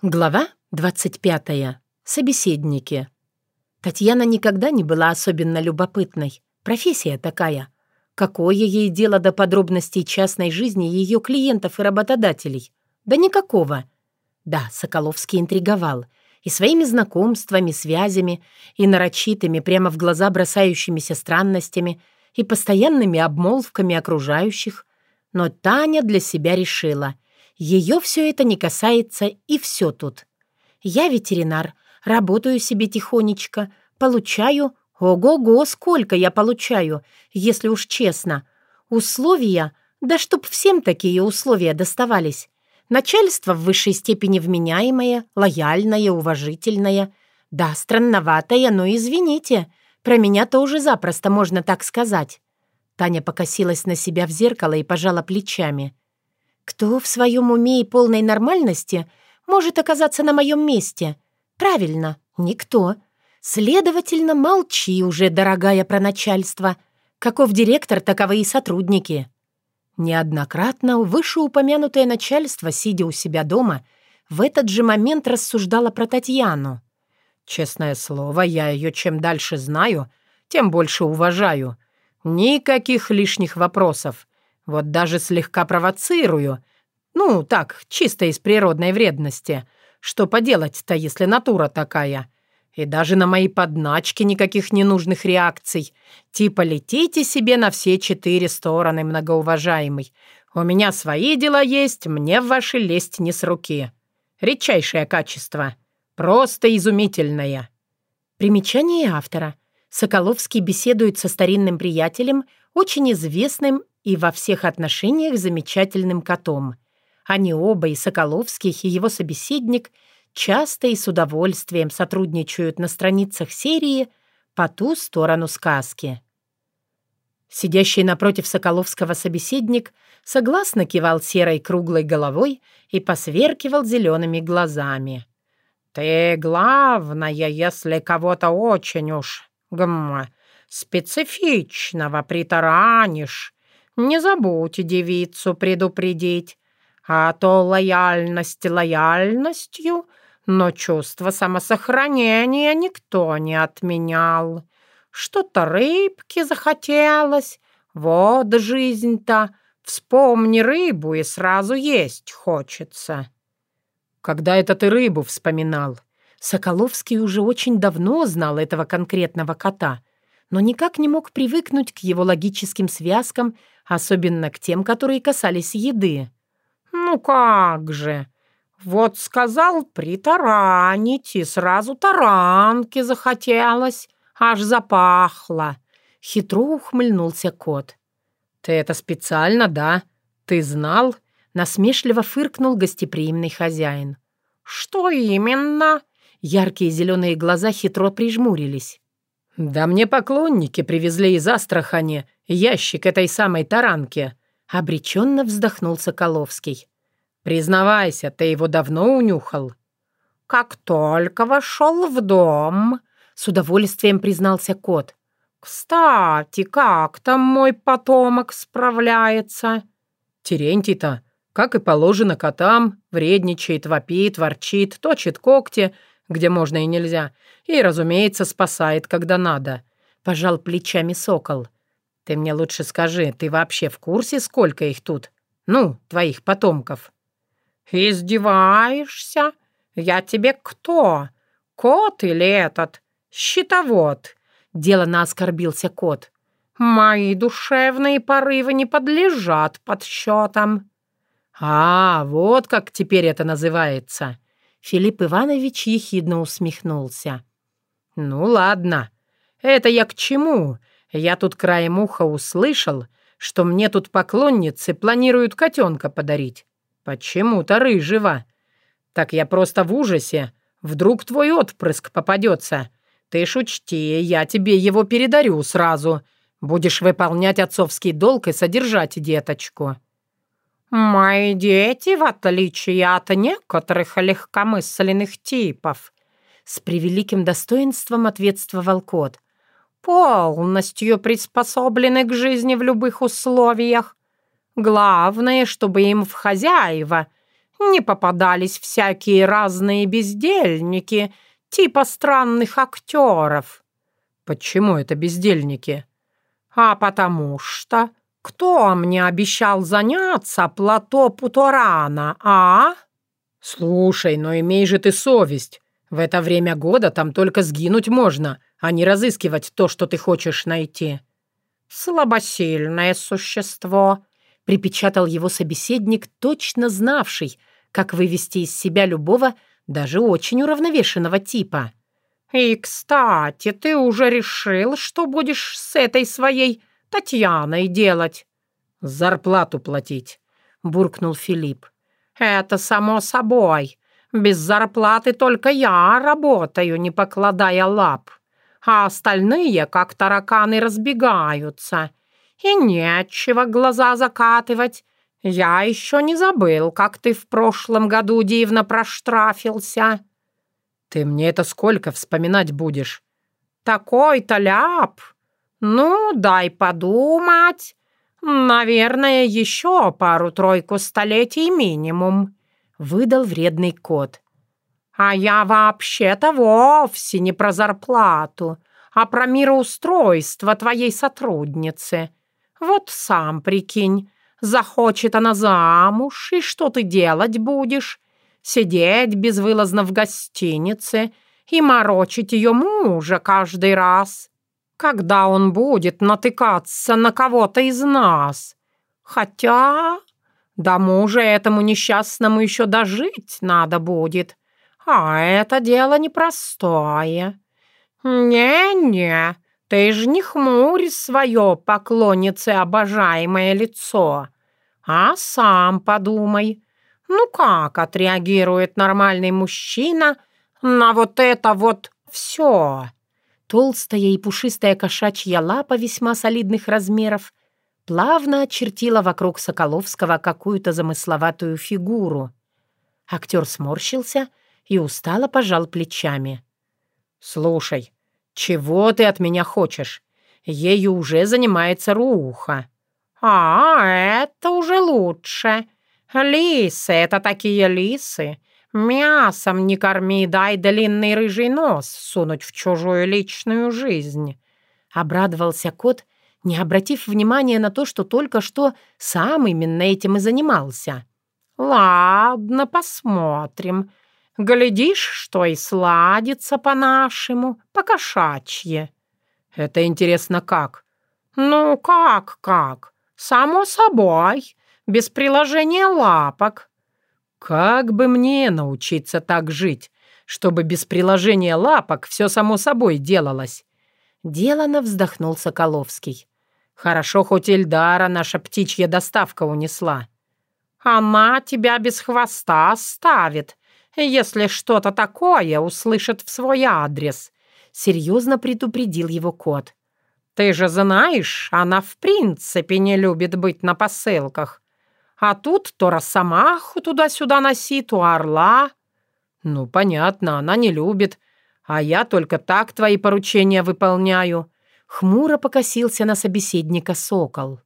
Глава 25. Собеседники. Татьяна никогда не была особенно любопытной. Профессия такая. Какое ей дело до подробностей частной жизни ее клиентов и работодателей? Да никакого. Да, Соколовский интриговал. И своими знакомствами, связями, и нарочитыми, прямо в глаза бросающимися странностями, и постоянными обмолвками окружающих. Но Таня для себя решила — ее все это не касается, и все тут. Я ветеринар, работаю себе тихонечко, получаю... Ого-го, сколько я получаю, если уж честно. Условия... Да чтоб всем такие условия доставались. Начальство в высшей степени вменяемое, лояльное, уважительное. Да, странноватое, но извините, про меня тоже запросто можно так сказать. Таня покосилась на себя в зеркало и пожала плечами. Кто в своем уме и полной нормальности может оказаться на моем месте? Правильно, никто. Следовательно, молчи уже, дорогая про начальство. Каков директор, таковы и сотрудники. Неоднократно вышеупомянутое начальство, сидя у себя дома, в этот же момент рассуждало про Татьяну. «Честное слово, я ее чем дальше знаю, тем больше уважаю. Никаких лишних вопросов. Вот даже слегка провоцирую. Ну, так, чисто из природной вредности. Что поделать-то, если натура такая? И даже на мои подначки никаких ненужных реакций. Типа летите себе на все четыре стороны, многоуважаемый. У меня свои дела есть, мне в ваши лезть не с руки. Редчайшее качество. Просто изумительное. Примечание автора. Соколовский беседует со старинным приятелем, очень известным и во всех отношениях замечательным котом. Они оба, и Соколовский, и его собеседник, часто и с удовольствием сотрудничают на страницах серии «По ту сторону сказки». Сидящий напротив Соколовского собеседник согласно кивал серой круглой головой и посверкивал зелеными глазами. «Ты главное, если кого-то очень уж, гм, специфичного притаранишь, не забудь девицу предупредить, а то лояльность лояльностью, но чувство самосохранения никто не отменял. Что-то рыбки захотелось, вот жизнь-то. Вспомни рыбу, и сразу есть хочется. Когда это ты рыбу вспоминал? Соколовский уже очень давно знал этого конкретного кота — но никак не мог привыкнуть к его логическим связкам, особенно к тем, которые касались еды. «Ну как же! Вот сказал притаранить, и сразу таранки захотелось, аж запахло!» Хитро ухмыльнулся кот. «Ты это специально, да? Ты знал?» Насмешливо фыркнул гостеприимный хозяин. «Что именно?» Яркие зеленые глаза хитро прижмурились. «Да мне поклонники привезли из Астрахани ящик этой самой таранки», — обреченно вздохнул Соколовский. «Признавайся, ты его давно унюхал?» «Как только вошел в дом», — с удовольствием признался кот. «Кстати, как там мой потомок справляется?» «Терентий-то, как и положено котам, вредничает, вопит, ворчит, точит когти, где можно и нельзя, и, разумеется, спасает, когда надо», — пожал плечами сокол. «Ты мне лучше скажи, ты вообще в курсе, сколько их тут? Ну, твоих потомков?» «Издеваешься? Я тебе кто? Кот или этот? Щитовод?» — делано оскорбился кот. «Мои душевные порывы не подлежат подсчетам». «А, вот как теперь это называется», Филипп Иванович ехидно усмехнулся. «Ну ладно. Это я к чему? Я тут краем уха услышал, что мне тут поклонницы планируют котенка подарить. Почему-то рыжего. Так я просто в ужасе. Вдруг твой отпрыск попадется. Ты ж я тебе его передарю сразу. Будешь выполнять отцовский долг и содержать деточку». «Мои дети, в отличие от некоторых легкомысленных типов», с превеликим достоинством ответствовал кот, «полностью приспособлены к жизни в любых условиях. Главное, чтобы им в хозяева не попадались всякие разные бездельники, типа странных актеров». «Почему это бездельники?» «А потому что кто мне обещал заняться плато Путурана, а?» «Слушай, но имей же ты совесть. В это время года там только сгинуть можно, а не разыскивать то, что ты хочешь найти». «Слабосильное существо», — припечатал его собеседник, точно знавший, как вывести из себя любого, даже очень уравновешенного типа. «И, кстати, ты уже решил, что будешь с этой своей Татьяной делать?» «Зарплату платить», — буркнул Филипп. «Это само собой. Без зарплаты только я работаю, не покладая лап. А остальные, как тараканы, разбегаются. И нечего глаза закатывать. Я еще не забыл, как ты в прошлом году дивно проштрафился». «Ты мне это сколько вспоминать будешь?» «Такой-то ляп. Ну, дай подумать. «Наверное, еще пару-тройку столетий минимум», — выдал вредный кот. «А я вообще-то вовсе не про зарплату, а про мироустройство твоей сотрудницы. Вот сам прикинь, захочет она замуж, и что ты делать будешь? Сидеть безвылазно в гостинице и морочить ее мужа каждый раз?» Когда он будет натыкаться на кого-то из нас. Хотя до мужа этому несчастному еще дожить надо будет, а это дело непростое. Не-не, ты ж не хмурь свое поклоннице обожаемое лицо, а сам подумай, ну как отреагирует нормальный мужчина на вот это вот все?» Толстая и пушистая кошачья лапа весьма солидных размеров плавно очертила вокруг Соколовского какую-то замысловатую фигуру. Актер сморщился и устало пожал плечами. «Слушай, чего ты от меня хочешь? Ею уже занимается Руха». «А, это уже лучше. Лисы — это такие лисы. Мясом не корми, дай длинный рыжий нос сунуть в чужую личную жизнь. Обрадовался кот, не обратив внимания на то, что только что сам именно этим и занимался. «Ладно, посмотрим. Глядишь, что и сладится по-нашему, по-кошачье». «Это интересно как?» «Ну, как-как? Само собой, без приложения лапок. Как бы мне научиться так жить, чтобы без приложения лапок все само собой делалось? Делано вздохнул Соколовский. Хорошо, хоть Эльдара наша птичья доставка унесла. Она тебя без хвоста оставит, если что-то такое услышит в свой адрес. Серьезно предупредил его кот. Ты же знаешь, она в принципе не любит быть на посылках. А тут то росомаху туда-сюда носи, то орла. Ну, понятно, она не любит. А я только так твои поручения выполняю. Хмуро покосился на собеседника сокол.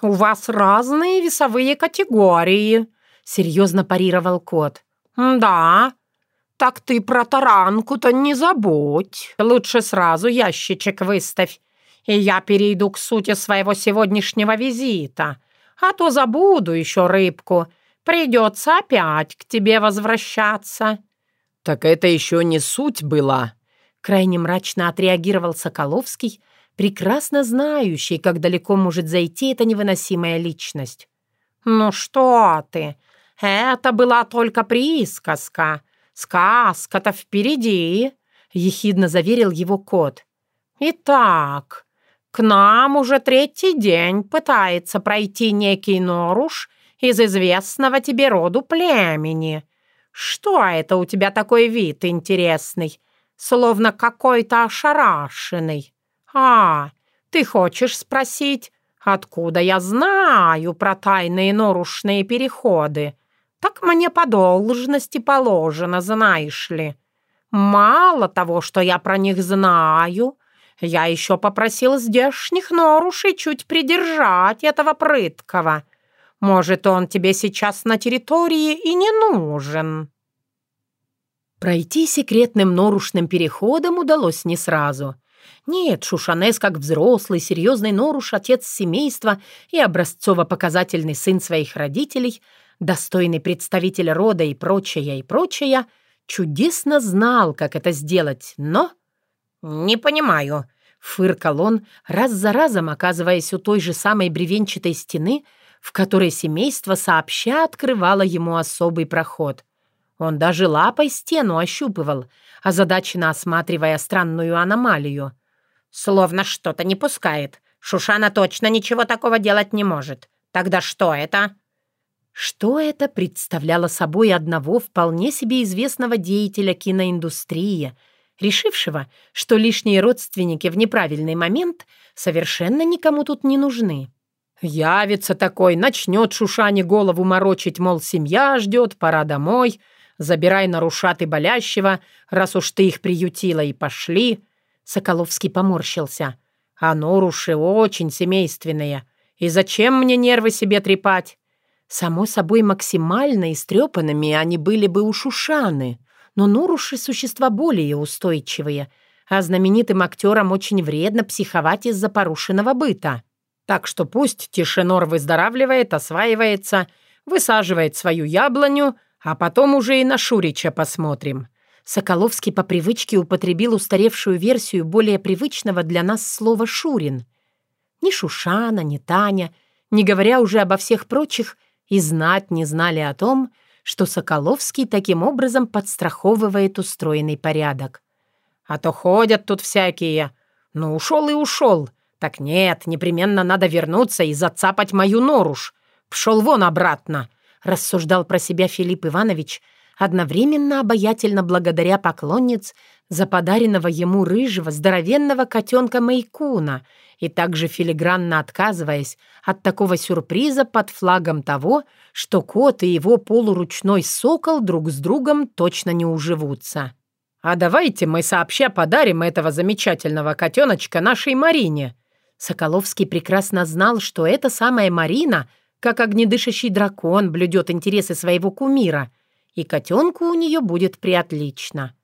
«У вас разные весовые категории», — серьезно парировал кот. «Да, так ты про таранку-то не забудь. Лучше сразу ящичек выставь, и я перейду к сути своего сегодняшнего визита а то забуду еще рыбку. Придется опять к тебе возвращаться». «Так это еще не суть была», — крайне мрачно отреагировал Соколовский, прекрасно знающий, как далеко может зайти эта невыносимая личность. «Ну что ты, это была только присказка. Сказка-то впереди», — ехидно заверил его кот. «Итак, к нам уже третий день пытается пройти некий Норуш из известного тебе роду племени. Что это у тебя такой вид интересный, словно какой-то ошарашенный? А, ты хочешь спросить, откуда я знаю про тайные норушные переходы? Так мне по должности положено, знаешь ли. Мало того, что я про них знаю, я еще попросил здешних норушей чуть придержать этого прыткого. Может, он тебе сейчас на территории и не нужен». Пройти секретным норушным переходом удалось не сразу. Нет, Шушанес, как взрослый, серьезный Норуш, отец семейства и образцово-показательный сын своих родителей, достойный представитель рода и прочее, и прочее, чудесно знал, как это сделать, но... «Не понимаю», — фыркал он, раз за разом оказываясь у той же самой бревенчатой стены, в которой семейство сообща открывало ему особый проход. Он даже лапой стену ощупывал, озадаченно осматривая странную аномалию. «Словно что-то не пускает. Шушана точно ничего такого делать не может. Тогда что это?» Что это представляло собой одного вполне себе известного деятеля киноиндустрии, решившего, что лишние родственники в неправильный момент совершенно никому тут не нужны. Явится такой, начнет Шушане голову морочить, мол, семья ждет, пора домой, забирай нарушаты болящего, раз уж ты их приютила, и пошли. Соколовский поморщился. А норуши очень семейственные. И зачем мне нервы себе трепать? Само собой, максимально истрепанными они были бы у Шушаны, но норуши — существа более устойчивые, а знаменитым актерам очень вредно психовать из-за порушенного быта. Так что пусть Тишинор выздоравливает, осваивается, высаживает свою яблоню, а потом уже и на Шурича посмотрим». Соколовский по привычке употребил устаревшую версию более привычного для нас слова «шурин». Ни Шушана, ни Таня, не говоря уже обо всех прочих, и знать не знали о том, что Соколовский таким образом подстраховывает устроенный порядок. «А то ходят тут всякие. Ну, ушел и ушел. «Так нет, непременно надо вернуться и зацапать мою норуш. Пшел вон обратно», — рассуждал про себя Филипп Иванович, одновременно обаятельно благодаря поклонниц за подаренного ему рыжего здоровенного котенка Майкуна и также филигранно отказываясь от такого сюрприза под флагом того, что кот и его полуручной сокол друг с другом точно не уживутся. «А давайте мы сообща подарим этого замечательного котеночка нашей Марине», Соколовский прекрасно знал, что эта самая Марина, как огнедышащий дракон, блюдет интересы своего кумира, и котенку у нее будет приотлично.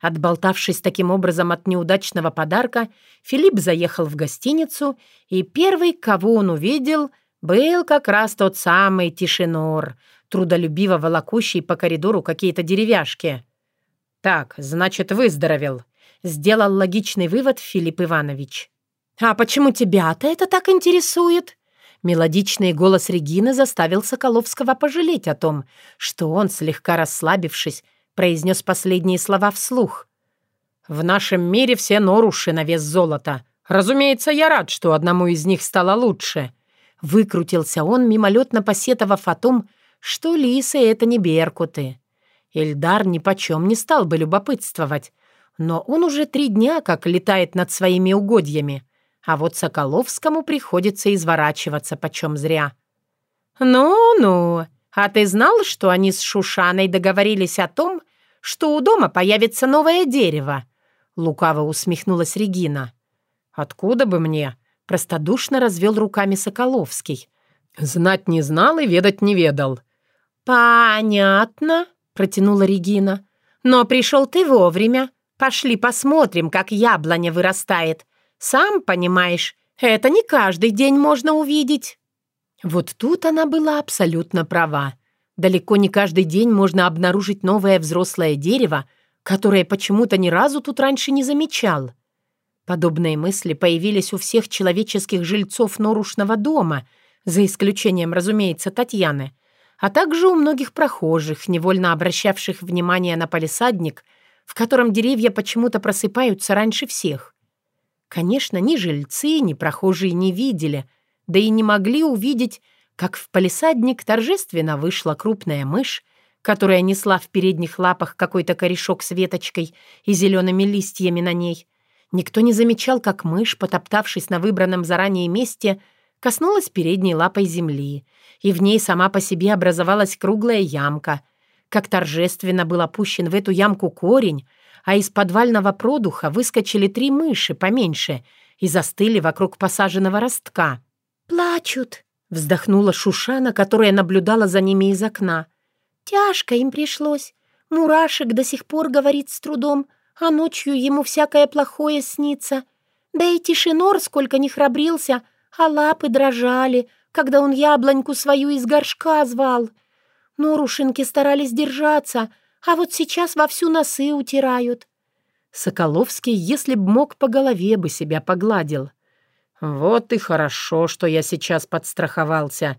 Отболтавшись таким образом от неудачного подарка, Филипп заехал в гостиницу, и первый, кого он увидел, был как раз тот самый Тишинор, трудолюбиво волокущий по коридору какие-то деревяшки. «Так, значит, выздоровел», — сделал логичный вывод Филипп Иванович. «А почему тебя-то это так интересует?» Мелодичный голос Регины заставил Соколовского пожалеть о том, что он, слегка расслабившись, произнес последние слова вслух. «В нашем мире все норуши на вес золота. Разумеется, я рад, что одному из них стало лучше». Выкрутился он, мимолетно посетовав о том, что лисы — это не беркуты. Эльдар нипочем не стал бы любопытствовать, но он уже три дня как летает над своими угодьями — а вот Соколовскому приходится изворачиваться почем зря. «Ну-ну, а ты знал, что они с Шушаной договорились о том, что у дома появится новое дерево?» Лукаво усмехнулась Регина. «Откуда бы мне?» — простодушно развел руками Соколовский. «Знать не знал и ведать не ведал». «Понятно», — протянула Регина. «Но пришел ты вовремя. Пошли посмотрим, как яблоня вырастает. Сам понимаешь, это не каждый день можно увидеть». Вот тут она была абсолютно права. Далеко не каждый день можно обнаружить новое взрослое дерево, которое почему-то ни разу тут раньше не замечал. Подобные мысли появились у всех человеческих жильцов Норушного дома, за исключением, разумеется, Татьяны, а также у многих прохожих, невольно обращавших внимание на палисадник, в котором деревья почему-то просыпаются раньше всех. Конечно, ни жильцы, ни прохожие не видели, да и не могли увидеть, как в палисадник торжественно вышла крупная мышь, которая несла в передних лапах какой-то корешок с веточкой и зелеными листьями на ней. Никто не замечал, как мышь, потоптавшись на выбранном заранее месте, коснулась передней лапой земли, и в ней сама по себе образовалась круглая ямка. Как торжественно был опущен в эту ямку корень, а из подвального продуха выскочили три мыши поменьше и застыли вокруг посаженного ростка. «Плачут», — Вздохнула Шушана, которая наблюдала за ними из окна. «Тяжко им пришлось. Мурашек до сих пор говорит с трудом, а ночью ему всякое плохое снится. Да и Тишинор сколько не храбрился, а лапы дрожали, когда он яблоньку свою из горшка звал. Норушинки старались держаться, а вот сейчас вовсю носы утирают». Соколовский, если б мог, по голове бы себя погладил. «Вот и хорошо, что я сейчас подстраховался.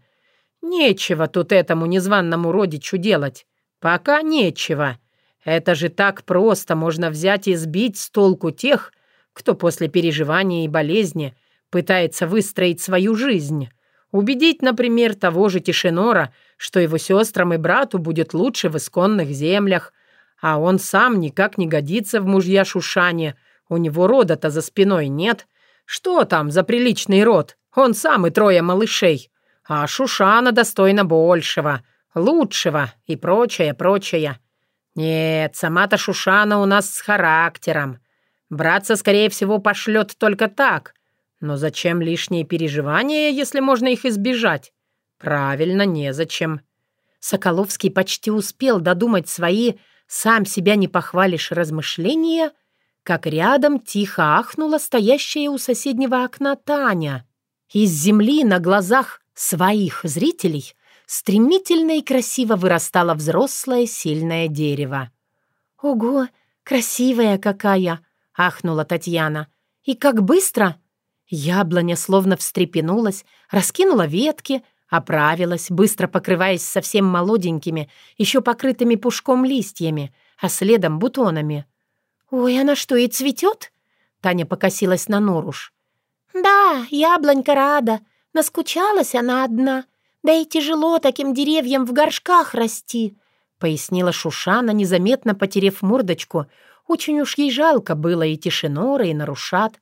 Нечего тут этому незваному родичу делать. Пока нечего. Это же так просто можно взять и сбить с толку тех, кто после переживания и болезни пытается выстроить свою жизнь. Убедить, например, того же Тишинора, что его сестрам и брату будет лучше в исконных землях, а он сам никак не годится в мужья Шушане, у него рода-то за спиной нет, что там за приличный род? Он сам и трое малышей. А Шушана достойна большего, лучшего и прочее, прочее. Нет, сама-то Шушана у нас с характером. Братца, скорее всего, пошлет только так. Но зачем лишние переживания, если можно их избежать? Правильно, незачем. Соколовский почти успел додумать свои «сам себя не похвалишь» размышления — как рядом тихо ахнула стоящая у соседнего окна Таня. Из земли на глазах своих зрителей стремительно и красиво вырастало взрослое сильное дерево. «Ого, красивая какая!» — ахнула Татьяна. «И как быстро!» Яблоня словно встрепенулась, раскинула ветки, оправилась, быстро покрываясь совсем молоденькими, еще покрытыми пушком листьями, а следом бутонами. «Ой, она что, и цветет?» Таня покосилась на Норуш. «Да, яблонька рада. Наскучалась она одна. Да и тяжело таким деревьям в горшках расти», — пояснила Шушана, незаметно потерев мордочку. Очень уж ей жалко было и Тишинора, и Нарушат.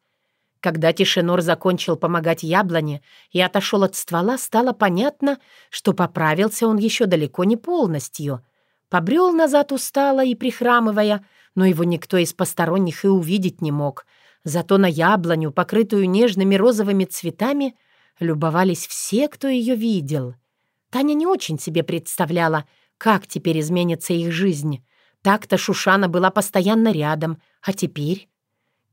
Когда Тишинор закончил помогать яблоне и отошел от ствола, стало понятно, что поправился он еще далеко не полностью. Побрел назад устало и прихрамывая, но его никто из посторонних и увидеть не мог. Зато на яблоню, покрытую нежными розовыми цветами, любовались все, кто ее видел. Таня не очень себе представляла, как теперь изменится их жизнь. Так-то Шушана была постоянно рядом, а теперь...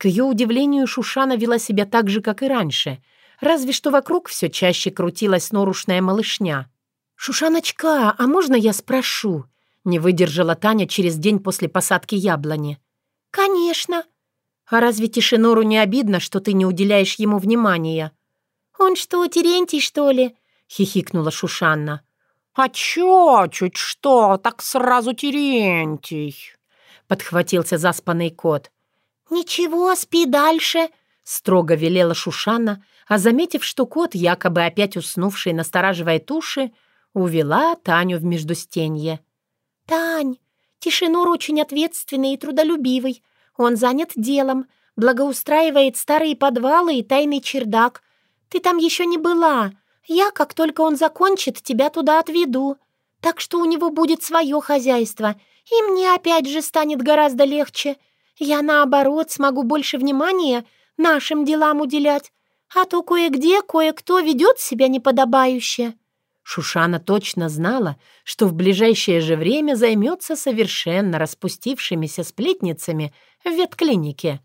К ее удивлению, Шушана вела себя так же, как и раньше, разве что вокруг все чаще крутилась норушная малышня. «Шушаночка, а можно я спрошу?» Не выдержала Таня через день после посадки яблони. «Конечно. А разве Тишинору не обидно, что ты не уделяешь ему внимания?» «Он что, Терентий, что ли?» — хихикнула Шушанна. «А чё, чуть что, так сразу Терентий?» — подхватился заспанный кот. «Ничего, спи дальше», — строго велела Шушанна, а, заметив, что кот, якобы опять уснувший, настораживая туши, увела Таню в междустенье. «Тань, Тишинур очень ответственный и трудолюбивый. Он занят делом, благоустраивает старые подвалы и тайный чердак. Ты там еще не была. Я, как только он закончит, тебя туда отведу. Так что у него будет свое хозяйство, и мне опять же станет гораздо легче. Я, наоборот, смогу больше внимания нашим делам уделять, а то кое-где кое-кто ведет себя неподобающе». Шушана точно знала, что в ближайшее же время займется совершенно распустившимися сплетницами в ветклинике.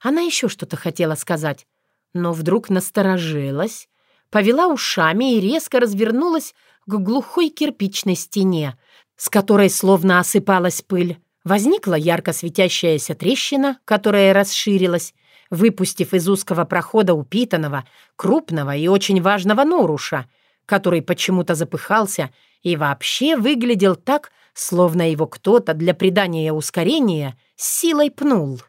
Она еще что-то хотела сказать, но вдруг насторожилась, повела ушами и резко развернулась к глухой кирпичной стене, с которой словно осыпалась пыль. Возникла ярко светящаяся трещина, которая расширилась, выпустив из узкого прохода упитанного, крупного и очень важного Норуша — который почему-то запыхался и вообще выглядел так, словно его кто-то для придания ускорения силой пнул.